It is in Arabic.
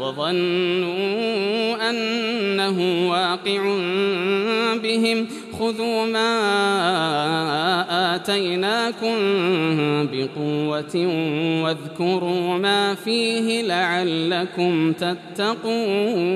وظنوا أنه واقع بهم خذوا ما آتيناكم بقوة واذكروا ما فيه لعلكم تتقون